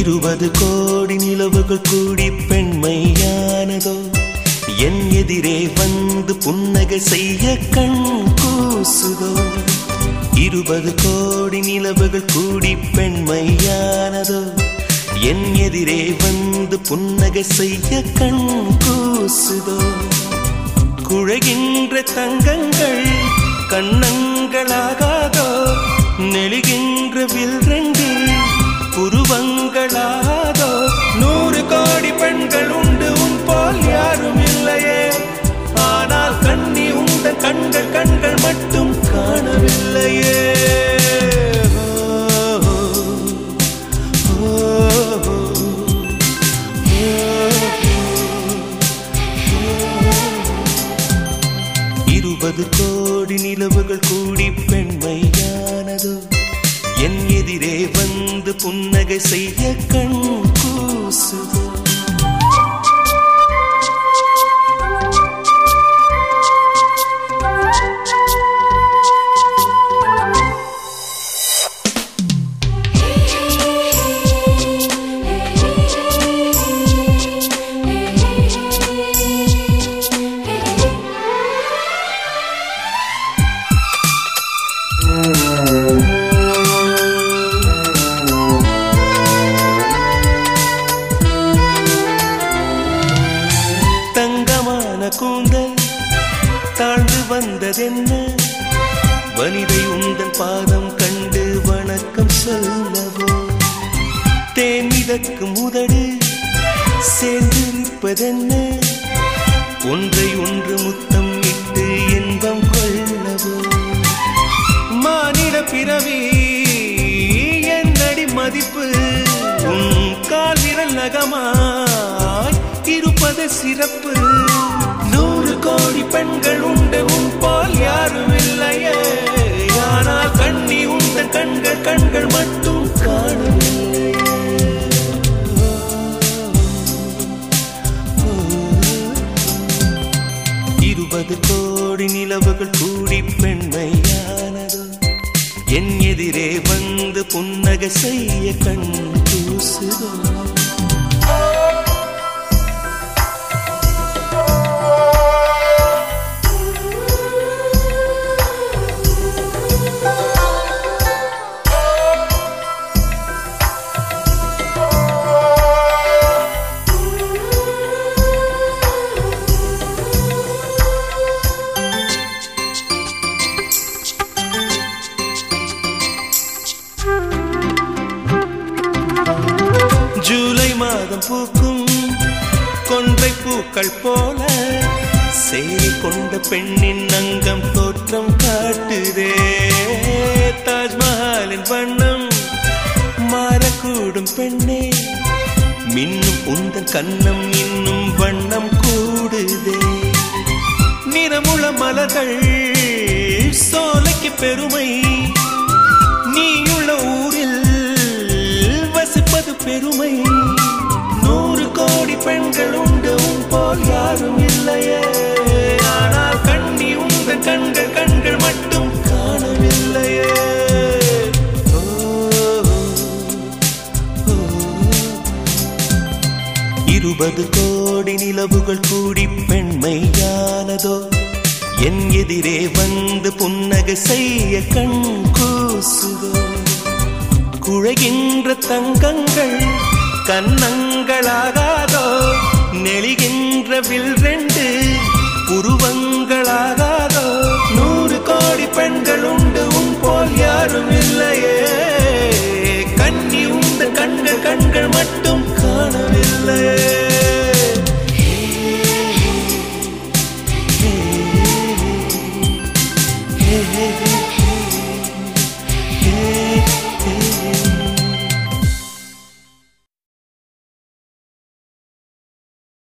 இருபது கோடி நிலவுகள் கூடி பெண்மையானதோ? என் எதிரே வந்து புன்னகை செய்ய கண் கூசுதோ? இருபது கோடி நிலவுகள் கூடி பெண்மையானதோ? என் எதிரே வந்து புன்னகை செய்ய கண் கூசுதோ? குழைகின்ற தங்கங்கள் கண்ணங்களாக உண்ட கண்கள் கண்கள் மட்டும் காணவில்லையே. இருபது கோடி நிலவுகள் கூடி பெண்மையானது. என் எதிரே வந்து புன்னகை செய்ய கண் கூந்தல் தாழ்ந்து வந்ததென்ன? வனிதை உந்தன் பாதம் கண்டு வணக்கம் சொல்லவோ? தேன் முதடு சேர்ந்து நிற்பதென்ன? ஒன்றை ஒன்று முத்தம் இட்டு இன்பம் கொள்ளவோ? மானிட பிறவி என்னடி மதிப்பு உன் கால் விரல் நகமாய் இருப்பது சிறப்பு. கோடி பெண்கள் உண்டு உன் போல் யாரும் இல்லையே. ஆனால் கண்ணி உந்த கண்கள் கண்கள் மட்டும் காணும் இருபது கோடி நிலவுகள் கூடி பெண்மையானதோ. என் எதிரே வந்து புன்னகை செய்ய கண் ஜூலை மாதம் பூக்கும் கொன்றை பூக்கள் போல சேரி கொண்ட பெண்ணின் அங்கம் தோற்றம் காட்டுதே. தாஜ்மஹாலின் வண்ணம் மாறக்கூடும் பெண்ணே. மின்னும் உந்தன் கண்ணம் இன்னும் வண்ணம் கூடுதே. நிறமுள மலர்கள் சோலைக்கு பெருமை பெருமை. நூறு கோடி பெண்கள் உண்டு உன் போல் யாரும் இல்லையே. ஆனால் கண்ணி உங்க கண்கள் கண்கள் மட்டும் காணவில்லையே. இருபது கோடி நிலவுகள் கூடி பெண்மையானதோ? என் எதிரே வந்து புன்னகை செய்ய கண் கூசுதோ? குழைகின்ற தங்கங்கள் கன்னங்களாகாதோ நெளிகின்ற வில் ரெண்டு உருவங்களாகாதோ நூறு கோடி பெண்கள் உண்டு உன் போல் யாரும் இல்லையே கண்ணி உண்டு கண்கள் கண்கள் மட்டும் காணவில்லையே Hey, hey, hey. day.